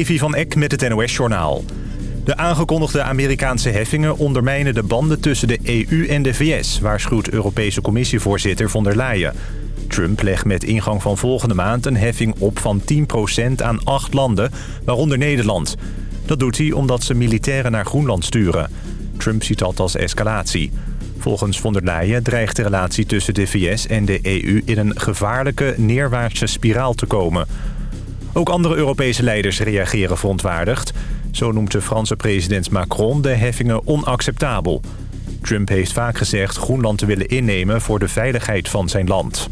Evi van Eck met het NOS-journaal. De aangekondigde Amerikaanse heffingen ondermijnen de banden tussen de EU en de VS... waarschuwt Europese Commissievoorzitter von der Leyen. Trump legt met ingang van volgende maand een heffing op van 10% aan acht landen, waaronder Nederland. Dat doet hij omdat ze militairen naar Groenland sturen. Trump ziet dat als escalatie. Volgens von der Leyen dreigt de relatie tussen de VS en de EU... in een gevaarlijke neerwaartse spiraal te komen... Ook andere Europese leiders reageren verontwaardigd. Zo noemt de Franse president Macron de heffingen onacceptabel. Trump heeft vaak gezegd Groenland te willen innemen voor de veiligheid van zijn land.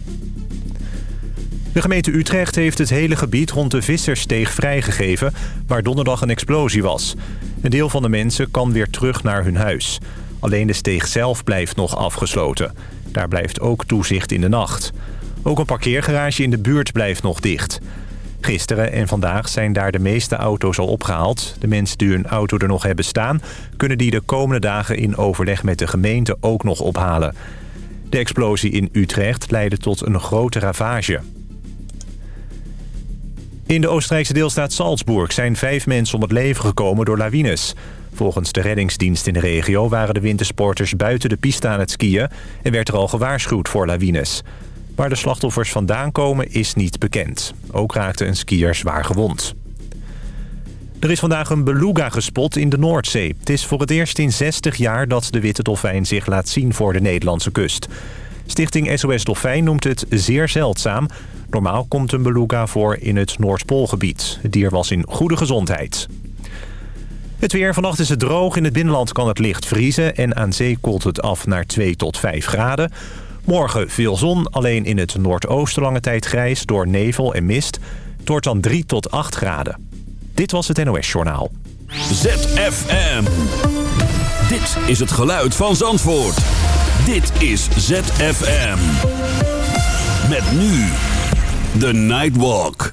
De gemeente Utrecht heeft het hele gebied rond de Visserssteeg vrijgegeven... waar donderdag een explosie was. Een deel van de mensen kan weer terug naar hun huis. Alleen de steeg zelf blijft nog afgesloten. Daar blijft ook toezicht in de nacht. Ook een parkeergarage in de buurt blijft nog dicht... Gisteren en vandaag zijn daar de meeste auto's al opgehaald. De mensen die hun auto er nog hebben staan... kunnen die de komende dagen in overleg met de gemeente ook nog ophalen. De explosie in Utrecht leidde tot een grote ravage. In de Oostenrijkse deelstaat Salzburg zijn vijf mensen om het leven gekomen door lawines. Volgens de reddingsdienst in de regio waren de wintersporters buiten de piste aan het skiën... en werd er al gewaarschuwd voor lawines. Waar de slachtoffers vandaan komen is niet bekend. Ook raakte een skier zwaar gewond. Er is vandaag een beluga gespot in de Noordzee. Het is voor het eerst in 60 jaar dat de witte dolfijn zich laat zien voor de Nederlandse kust. Stichting SOS Dolfijn noemt het zeer zeldzaam. Normaal komt een beluga voor in het Noordpoolgebied. Het dier was in goede gezondheid. Het weer. Vannacht is het droog. In het binnenland kan het licht vriezen. En aan zee koelt het af naar 2 tot 5 graden. Morgen veel zon, alleen in het noordoosten lange tijd grijs door nevel en mist. Het dan 3 tot 8 graden. Dit was het NOS Journaal. ZFM. Dit is het geluid van Zandvoort. Dit is ZFM. Met nu The Nightwalk.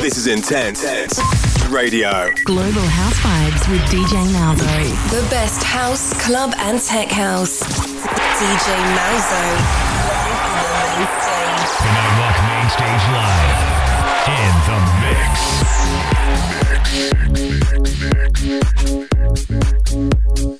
This is Intense Radio. Global House Vibes with DJ Malzo. The best house, club, and tech house. DJ Malzo. Live on the main stage. The Nightwalk Main Stage Live. In the mix. All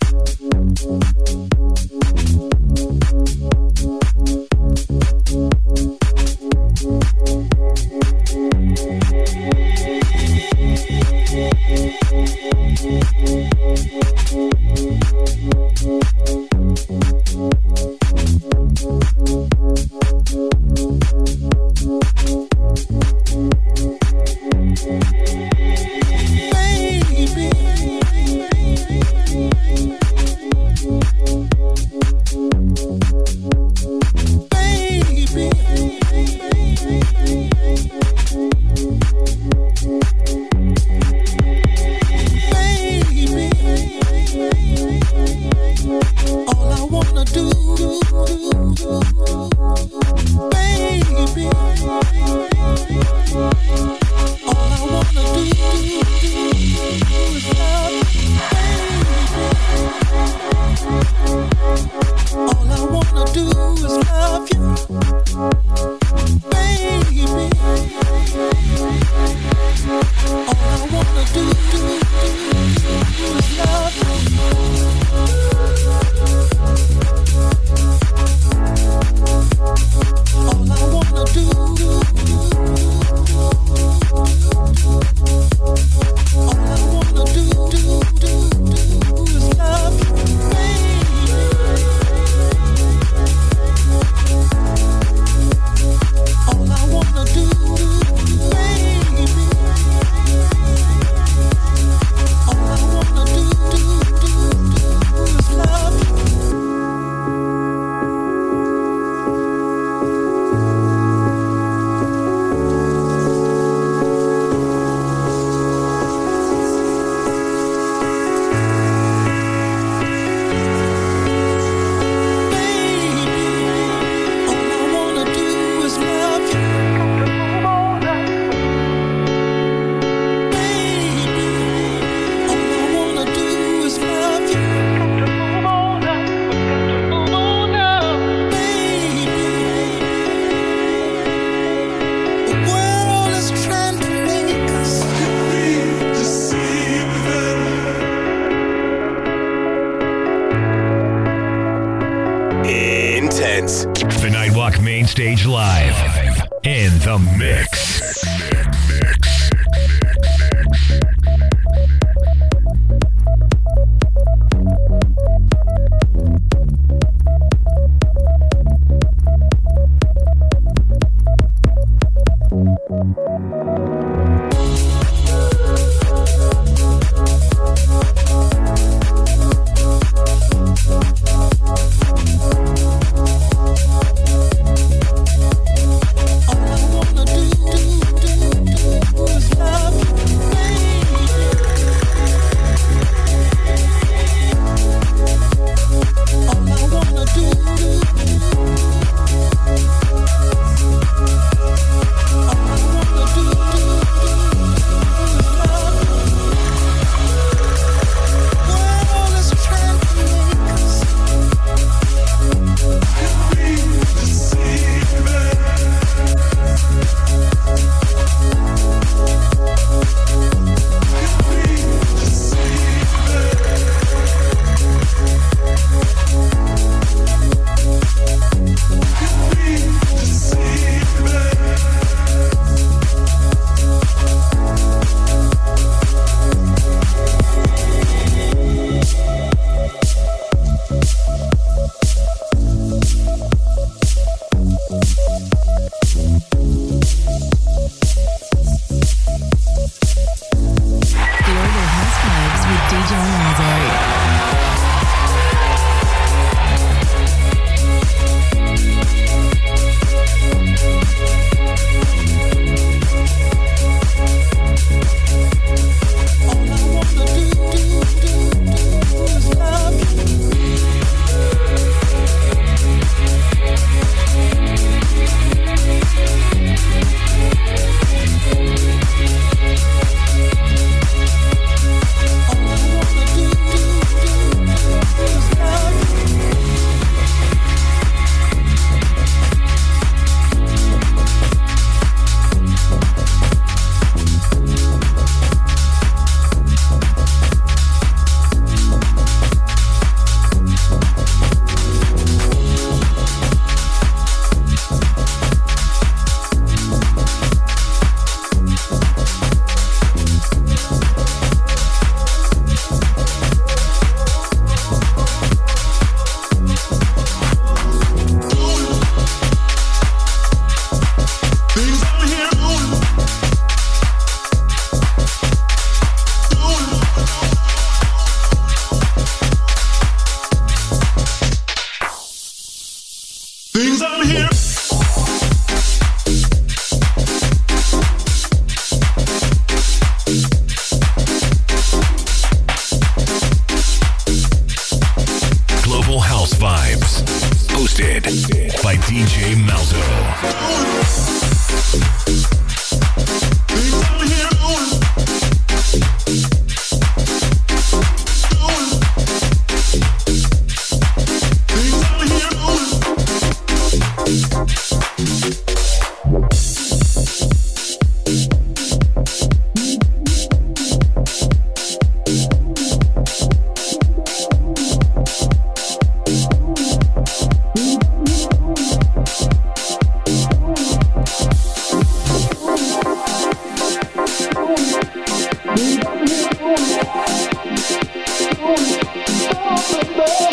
Thank you.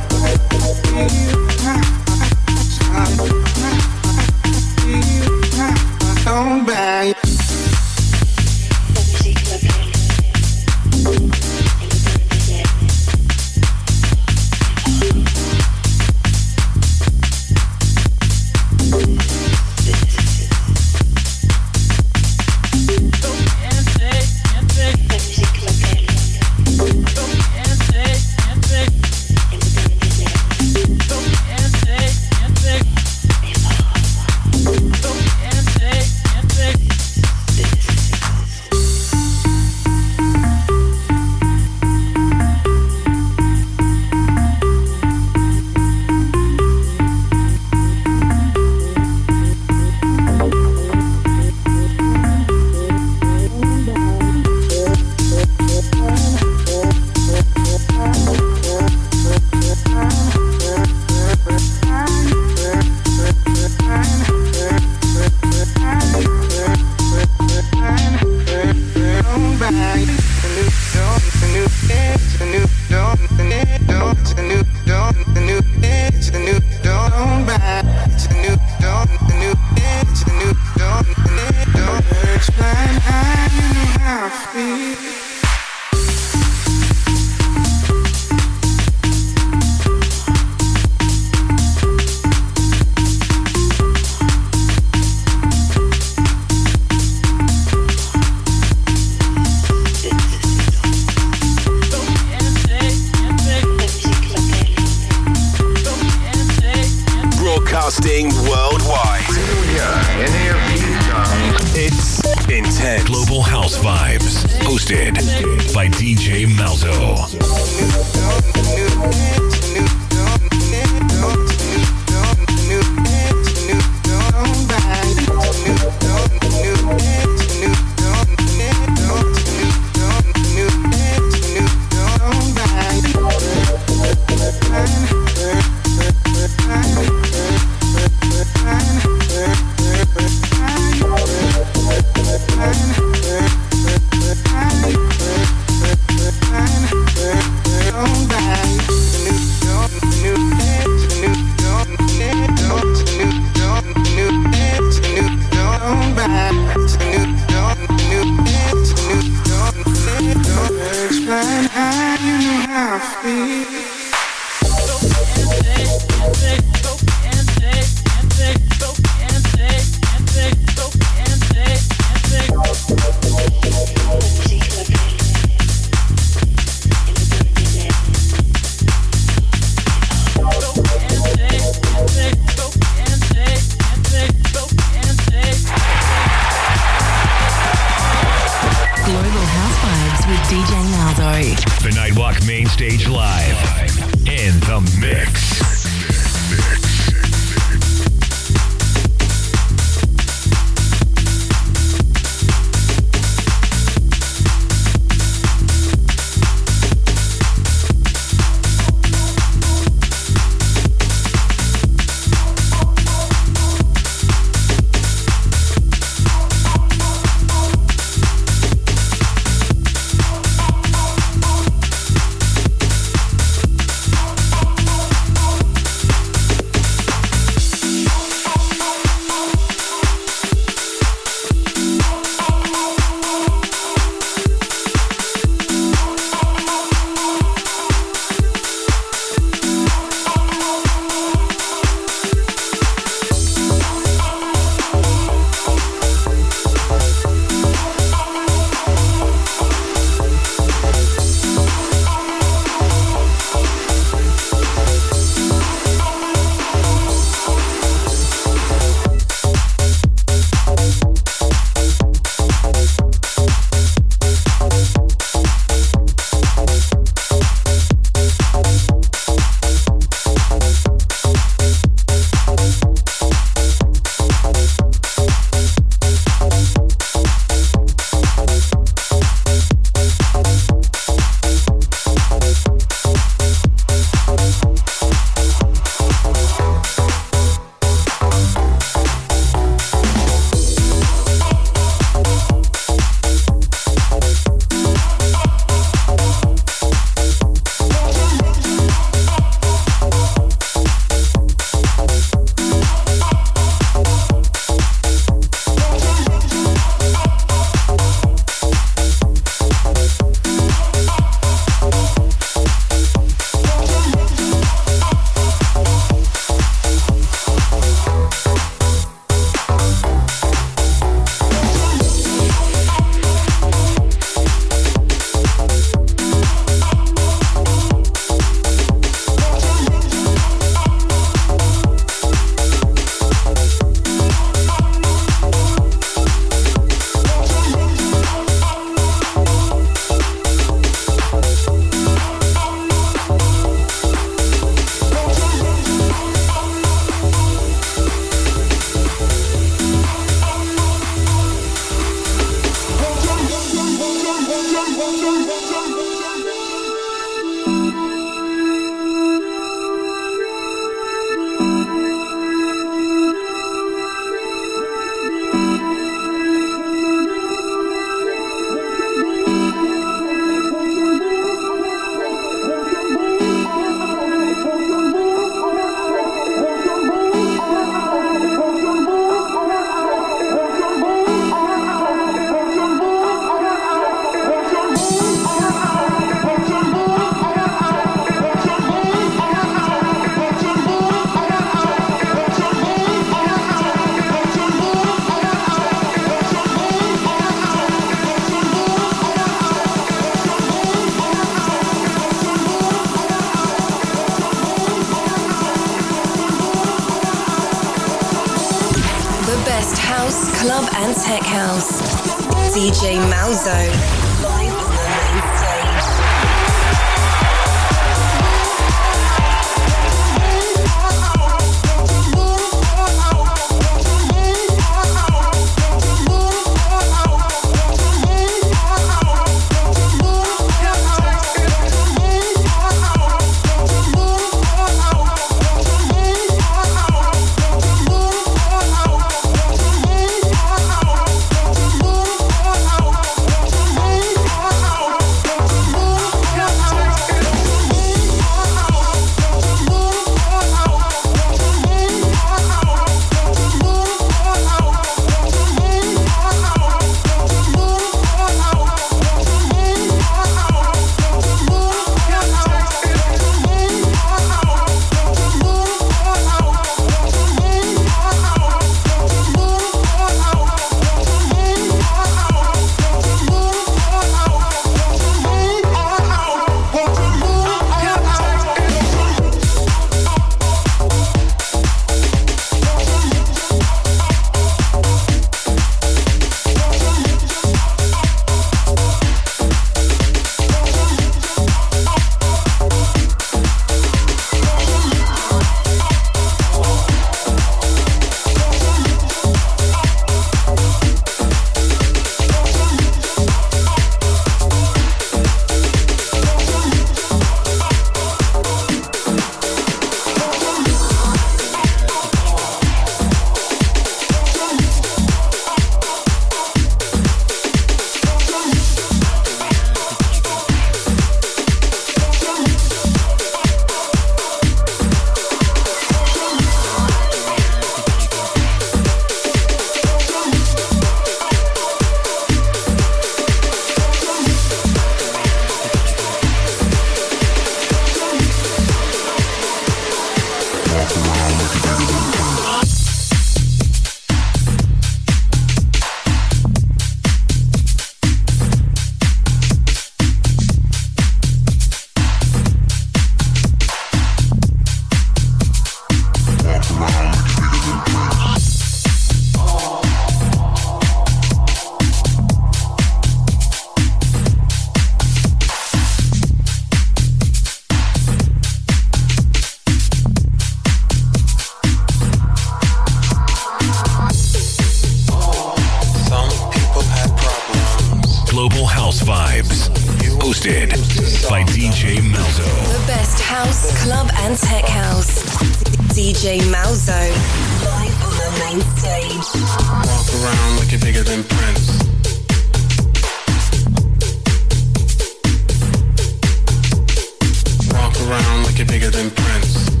Bigger than Prince.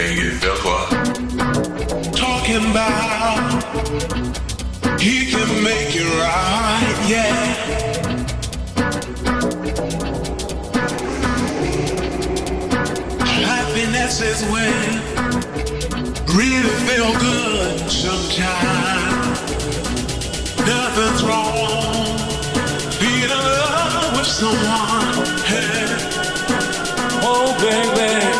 gänget vet vad Talking about He can make it right, yeah. Happiness is when Really feel good sometimes. Nothing's wrong. Being in love with someone hey. Oh baby.